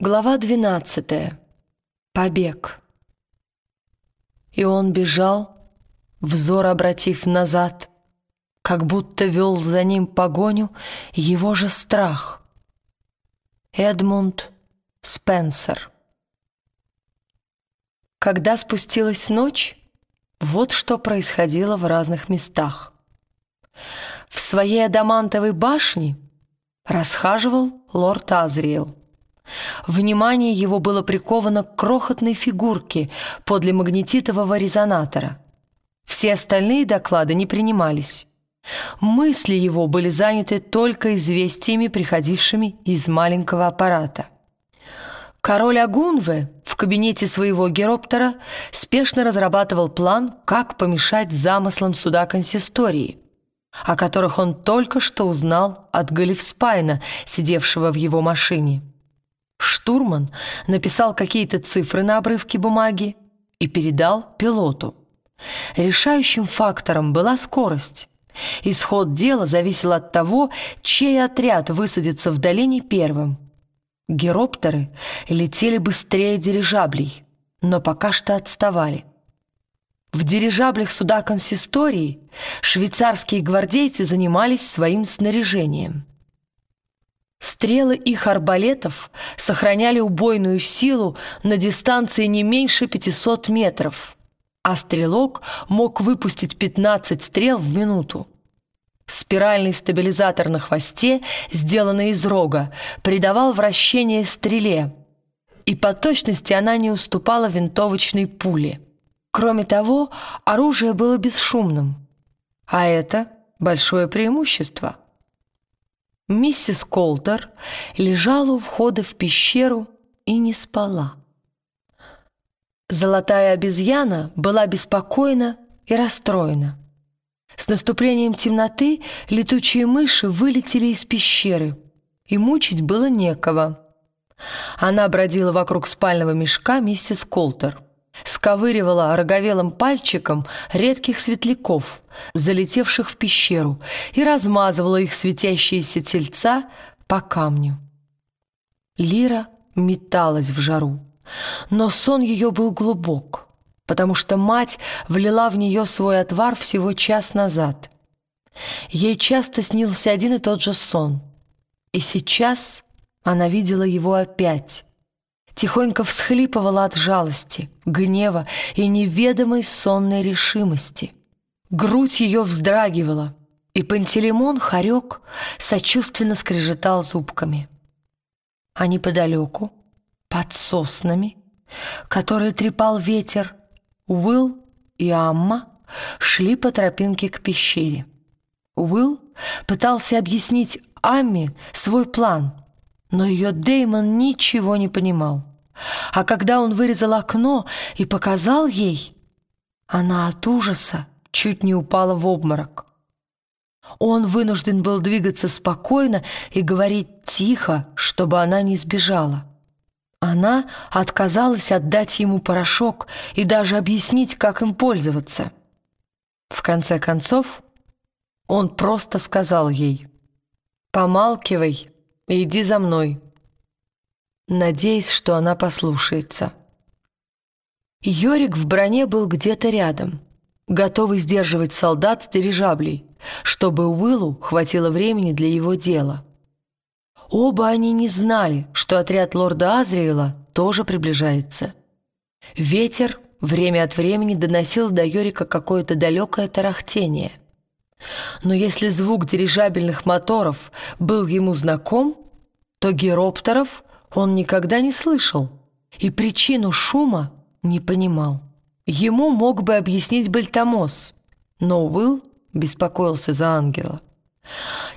Глава двенадцатая. Побег. И он бежал, взор обратив назад, как будто вел за ним погоню его же страх. Эдмунд Спенсер. Когда спустилась ночь, вот что происходило в разных местах. В своей адамантовой башне расхаживал лорд Азриэл. Внимание его было приковано к крохотной фигурке подле магнетитового резонатора. Все остальные доклады не принимались. Мысли его были заняты только известиями, приходившими из маленького аппарата. Король Агунве в кабинете своего героптера спешно разрабатывал план, как помешать замыслам суда консистории, о которых он только что узнал от Галифспайна, сидевшего в его машине. Штурман написал какие-то цифры на обрывке бумаги и передал пилоту. Решающим фактором была скорость. Исход дела зависел от того, чей отряд высадится в долине первым. Героптеры летели быстрее дирижаблей, но пока что отставали. В дирижаблях суда консистории швейцарские гвардейцы занимались своим снаряжением. Стрелы их арбалетов сохраняли убойную силу на дистанции не меньше 500 метров, а стрелок мог выпустить 15 стрел в минуту. Спиральный стабилизатор на хвосте, сделанный из рога, придавал вращение стреле, и по точности она не уступала винтовочной пуле. Кроме того, оружие было бесшумным, а это большое преимущество – Миссис Колтер лежала у входа в пещеру и не спала. Золотая обезьяна была беспокойна и расстроена. С наступлением темноты летучие мыши вылетели из пещеры, и мучить было некого. Она бродила вокруг спального мешка миссис Колтер — сковыривала роговелым пальчиком редких светляков, залетевших в пещеру, и размазывала их светящиеся тельца по камню. Лира металась в жару, но сон ее был глубок, потому что мать влила в нее свой отвар всего час назад. Ей часто снился один и тот же сон, и сейчас она видела его опять, тихонько всхлипывала от жалости, гнева и неведомой сонной решимости. Грудь ее вздрагивала, и Пантелеймон хорек сочувственно скрежетал зубками. А неподалеку, под соснами, которые трепал ветер, Уилл и Амма шли по тропинке к пещере. Уилл пытался объяснить Амме свой план, но ее Деймон ничего не понимал. А когда он вырезал окно и показал ей, она от ужаса чуть не упала в обморок. Он вынужден был двигаться спокойно и говорить тихо, чтобы она не сбежала. Она отказалась отдать ему порошок и даже объяснить, как им пользоваться. В конце концов, он просто сказал ей «Помалкивай и иди за мной» надеясь, что она послушается. Йорик в броне был где-то рядом, готовый сдерживать солдат с дирижаблей, чтобы Уиллу хватило времени для его дела. Оба они не знали, что отряд лорда Азриэла тоже приближается. Ветер время от времени доносил до Йорика какое-то далекое тарахтение. Но если звук дирижабельных моторов был ему знаком, то героптеров он никогда не слышал и причину шума не понимал. Ему мог бы объяснить Бальтамос, но Уилл беспокоился за ангела.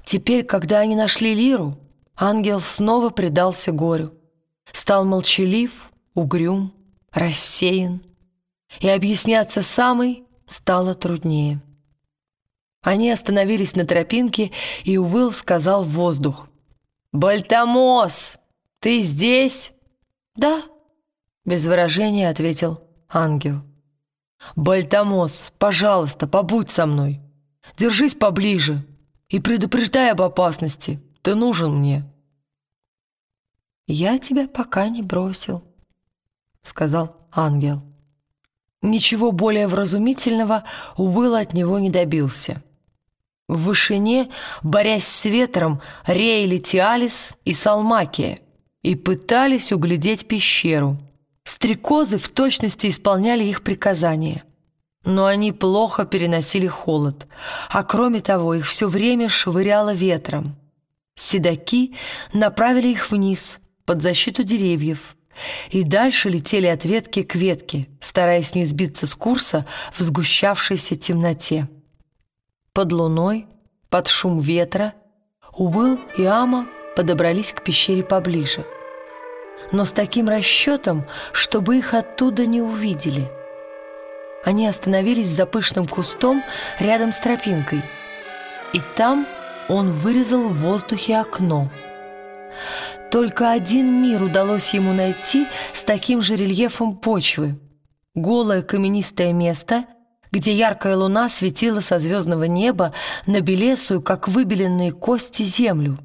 Теперь, когда они нашли Лиру, ангел снова предался горю. Стал молчалив, угрюм, рассеян, и объясняться самой стало труднее. Они остановились на тропинке, и Уилл сказал в воздух. «Бальтамос!» «Ты здесь?» «Да», — без выражения ответил ангел. «Бальтамос, пожалуйста, побудь со мной. Держись поближе и предупреждай об опасности. Ты нужен мне». «Я тебя пока не бросил», — сказал ангел. Ничего более вразумительного Уилл от него не добился. В вышине, борясь с ветром, реяли Тиалис и Салмакия и пытались углядеть пещеру. Стрекозы в точности исполняли их приказания. Но они плохо переносили холод, а кроме того их все время швыряло ветром. Седаки направили их вниз, под защиту деревьев, и дальше летели от ветки к ветке, стараясь не сбиться с курса в сгущавшейся темноте. Под луной, под шум ветра, Уилл и Ама подобрались к пещере поближе. Но с таким расчетом, чтобы их оттуда не увидели. Они остановились за пышным кустом рядом с тропинкой. И там он вырезал в воздухе окно. Только один мир удалось ему найти с таким же рельефом почвы. Голое каменистое место, где яркая луна светила со звездного неба на белесую, как выбеленные кости, землю.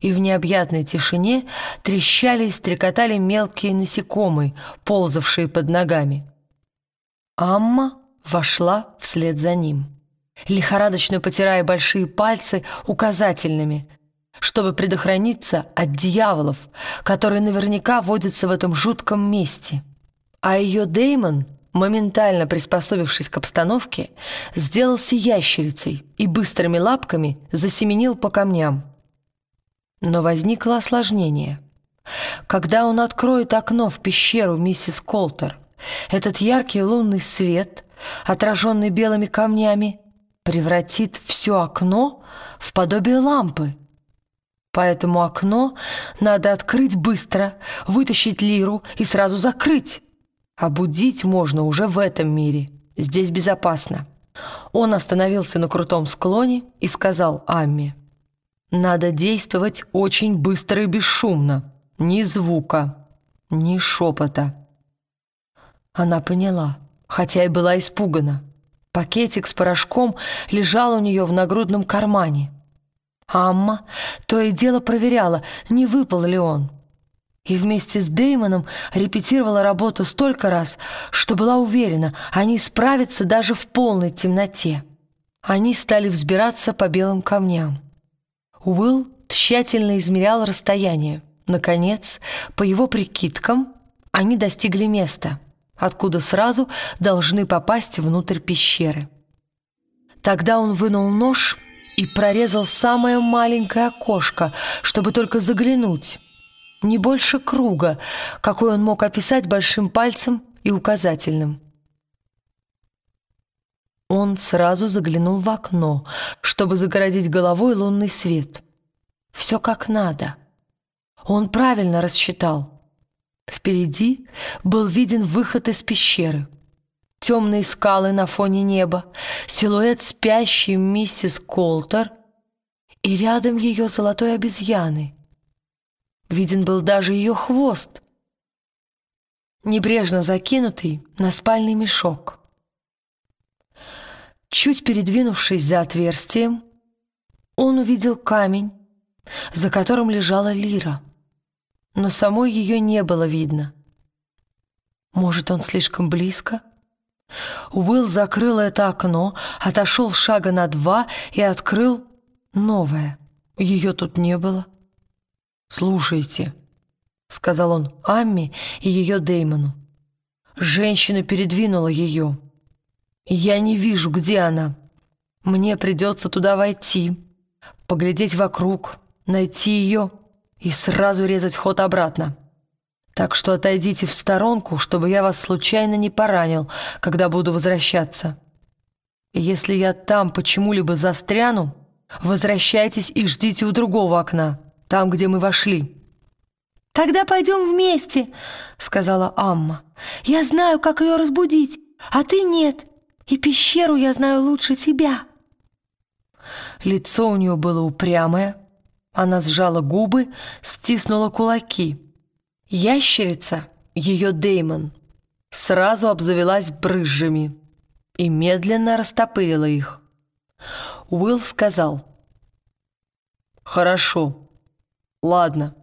И в необъятной тишине трещали и стрекотали мелкие насекомые, ползавшие под ногами. Амма вошла вслед за ним, лихорадочно потирая большие пальцы указательными, чтобы предохраниться от дьяволов, которые наверняка водятся в этом жутком месте. А ее Деймон, моментально приспособившись к обстановке, сделался ящерицей и быстрыми лапками засеменил по камням. Но возникло осложнение. Когда он откроет окно в пещеру миссис Колтер, этот яркий лунный свет, отраженный белыми камнями, превратит все окно в подобие лампы — Поэтому окно надо открыть быстро, вытащить лиру и сразу закрыть. А будить можно уже в этом мире. Здесь безопасно. Он остановился на крутом склоне и сказал Амме. «Надо действовать очень быстро и бесшумно. Ни звука, ни шепота». Она поняла, хотя и была испугана. Пакетик с порошком лежал у нее в нагрудном кармане. Амма то и дело проверяла, не выпал ли он. И вместе с Деймоном репетировала работу столько раз, что была уверена, они справятся даже в полной темноте. Они стали взбираться по белым камням. Уилл тщательно измерял расстояние. Наконец, по его прикидкам, они достигли места, откуда сразу должны попасть внутрь пещеры. Тогда он вынул нож и прорезал самое маленькое окошко, чтобы только заглянуть. Не больше круга, какой он мог описать большим пальцем и указательным. Он сразу заглянул в окно, чтобы загородить головой лунный свет. Все как надо. Он правильно рассчитал. Впереди был виден выход из пещеры — темные скалы на фоне неба, силуэт спящей миссис Колтер и рядом ее золотой обезьяны. Виден был даже ее хвост, небрежно закинутый на спальный мешок. Чуть передвинувшись за отверстием, он увидел камень, за которым лежала лира, но самой ее не было видно. Может, он слишком близко? Уилл закрыл это окно, отошел шага на два и открыл новое. Ее тут не было. «Слушайте», — сказал он Амми и ее Деймону. «Женщина передвинула ее. Я не вижу, где она. Мне придется туда войти, поглядеть вокруг, найти ее и сразу резать ход обратно». Так что отойдите в сторонку, чтобы я вас случайно не поранил, когда буду возвращаться. если я там почему-либо застряну, возвращайтесь и ждите у другого окна, там, где мы вошли». «Тогда пойдем вместе», — сказала Амма. «Я знаю, как ее разбудить, а ты нет, и пещеру я знаю лучше тебя». Лицо у нее было упрямое, она сжала губы, стиснула кулаки — Ящерица, ее Деймон, сразу обзавелась брызжами и медленно растопырила их. Уилл сказал, «Хорошо, ладно,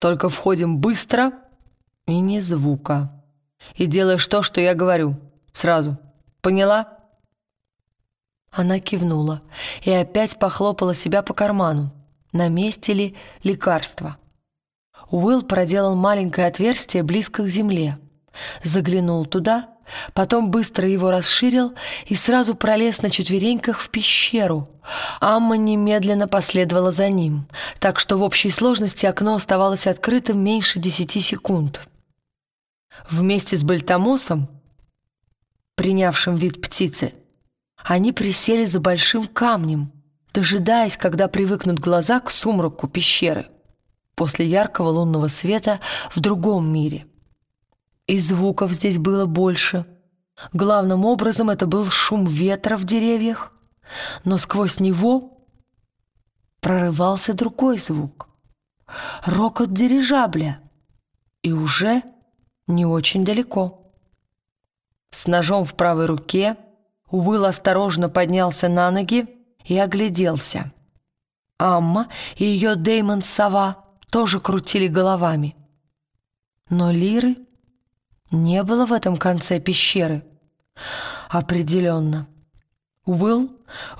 Только входим быстро и не звука. И делаешь то, что я говорю. Сразу. Поняла?» Она кивнула и опять похлопала себя по карману. На месте ли лекарство? Уилл проделал маленькое отверстие близко к земле. Заглянул туда, потом быстро его расширил и сразу пролез на четвереньках в пещеру. Амма немедленно последовала за ним, так что в общей сложности окно оставалось открытым меньше десяти секунд. Вместе с Бальтамосом, принявшим вид птицы, они присели за большим камнем, дожидаясь, когда привыкнут глаза к сумраку пещеры после яркого лунного света в другом мире. И звуков здесь было больше. Главным образом это был шум ветра в деревьях, но сквозь него прорывался другой звук — рокот дирижабля, и уже не очень далеко. С ножом в правой руке Уилл осторожно поднялся на ноги и огляделся. Амма и ее Деймон-сова тоже крутили головами. Но Лиры не было в этом конце пещеры. Определенно. Уилл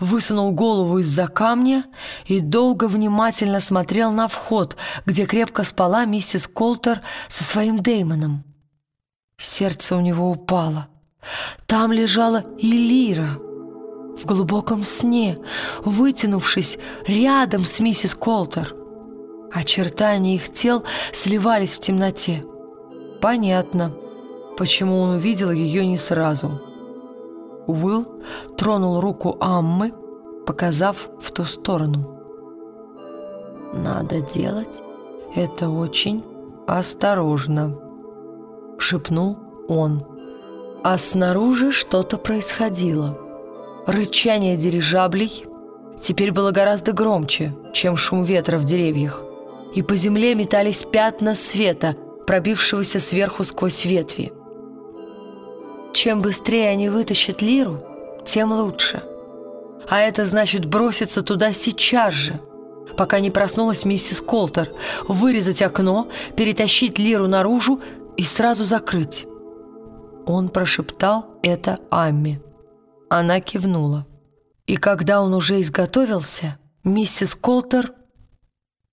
высунул голову из-за камня и долго внимательно смотрел на вход, где крепко спала миссис Колтер со своим Деймоном. Сердце у него упало. Там лежала и Лира в глубоком сне, вытянувшись рядом с миссис Колтер. Очертания их тел сливались в темноте. Понятно, почему он увидел ее не сразу. Уилл тронул руку Аммы, показав в ту сторону. «Надо делать это очень осторожно», — шепнул он. А снаружи что-то происходило. Рычание дирижаблей теперь было гораздо громче, чем шум ветра в деревьях и по земле метались пятна света, пробившегося сверху сквозь ветви. Чем быстрее они вытащат лиру, тем лучше. А это значит броситься туда сейчас же, пока не проснулась миссис Колтер, вырезать окно, перетащить лиру наружу и сразу закрыть. Он прошептал это Амме. Она кивнула. И когда он уже изготовился, миссис Колтер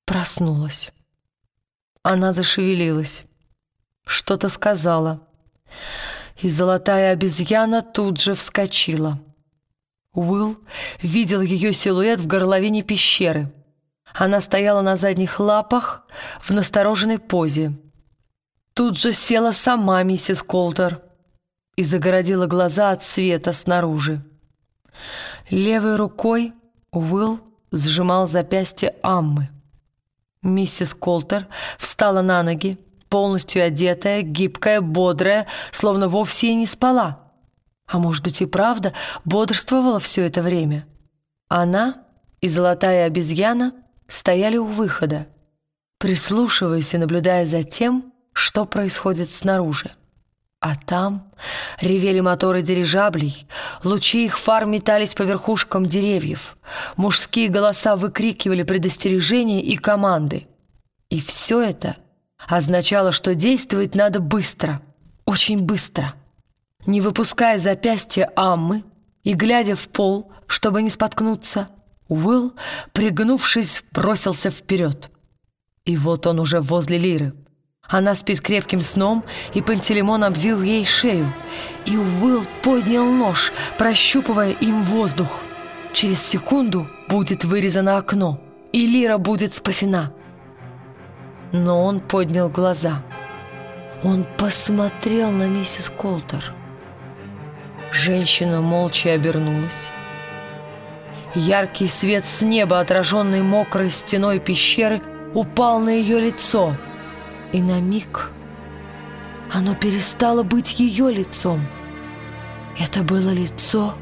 проснулась. Она зашевелилась, что-то сказала, и золотая обезьяна тут же вскочила. Уилл видел ее силуэт в горловине пещеры. Она стояла на задних лапах в настороженной позе. Тут же села сама миссис Колтер и загородила глаза от света снаружи. Левой рукой Уилл сжимал запястье Аммы. Миссис Колтер встала на ноги, полностью одетая, гибкая, бодрая, словно вовсе и не спала. А может быть и правда бодрствовала все это время. Она и золотая обезьяна стояли у выхода, прислушиваясь и наблюдая за тем, что происходит снаружи. А там ревели моторы дирижаблей, лучи их фар метались по верхушкам деревьев, мужские голоса выкрикивали предостережения и команды. И все это означало, что действовать надо быстро, очень быстро. Не выпуская запястья Аммы и глядя в пол, чтобы не споткнуться, Уилл, пригнувшись, бросился вперед. И вот он уже возле Лиры — она спит крепким сном, и Пантелеймон обвил ей шею. И Уилл поднял нож, прощупывая им воздух. Через секунду будет вырезано окно, и Лира будет спасена. Но он поднял глаза. Он посмотрел на миссис Колтер. Женщина молча обернулась. Яркий свет с неба, отраженный мокрой стеной пещеры, упал на ее лицо — и на миг оно перестало быть ее лицом. Это было лицо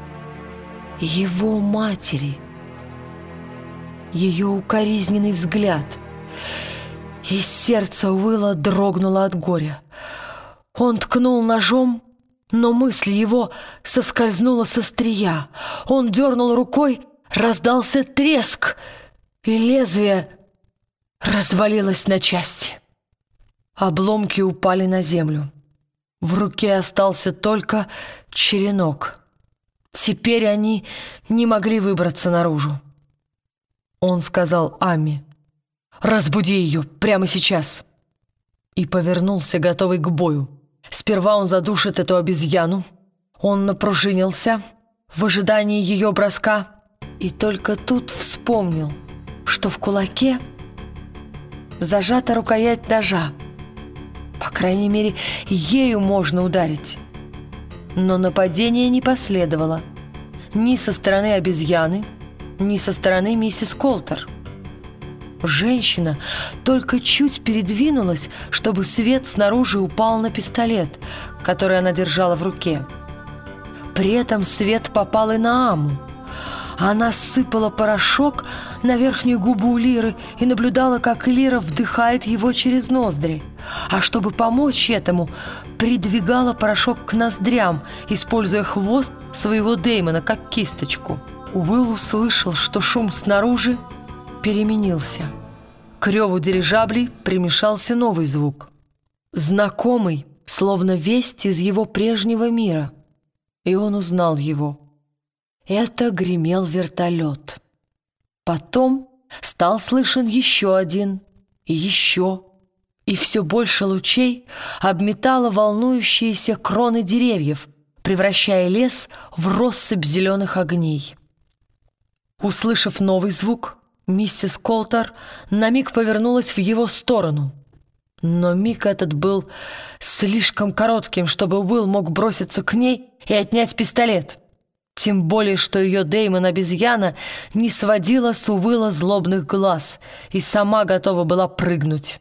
его матери. Ее укоризненный взгляд. И сердце Уилла дрогнуло от горя. Он ткнул ножом, но мысль его соскользнула со стрия. Он дернул рукой, раздался треск, и лезвие развалилось на части. Обломки упали на землю. В руке остался только черенок. Теперь они не могли выбраться наружу. Он сказал Ами, «Разбуди ее прямо сейчас!» И повернулся, готовый к бою. Сперва он задушит эту обезьяну. Он напружинился в ожидании ее броска и только тут вспомнил, что в кулаке зажата рукоять ножа. По крайней мере, ею можно ударить. Но нападение не последовало ни со стороны обезьяны, ни со стороны миссис Колтер. Женщина только чуть передвинулась, чтобы свет снаружи упал на пистолет, который она держала в руке. При этом свет попал и на Аму. Она сыпала порошок на верхнюю губу Лиры и наблюдала, как Лира вдыхает его через ноздри. А чтобы помочь этому, придвигала порошок к ноздрям, используя хвост своего Дэймона как кисточку. Уилл услышал, что шум снаружи переменился. К реву дирижаблей примешался новый звук. Знакомый, словно весть из его прежнего мира. И он узнал его. Это гремел вертолет. Потом стал слышен еще один и еще. И все больше лучей обметало волнующиеся кроны деревьев, превращая лес в россыпь зеленых огней. Услышав новый звук, миссис Колтер на миг повернулась в его сторону. Но миг этот был слишком коротким, чтобы Уилл мог броситься к ней и отнять пистолет. Тем более, что ее Дэймон-обезьяна не сводила с Уилла злобных глаз и сама готова была прыгнуть.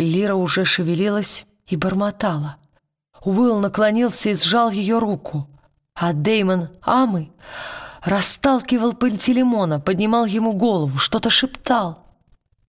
Лира уже шевелилась и бормотала. Уилл наклонился и сжал ее руку, а Дэймон Амы расталкивал Пантелеймона, поднимал ему голову, что-то шептал.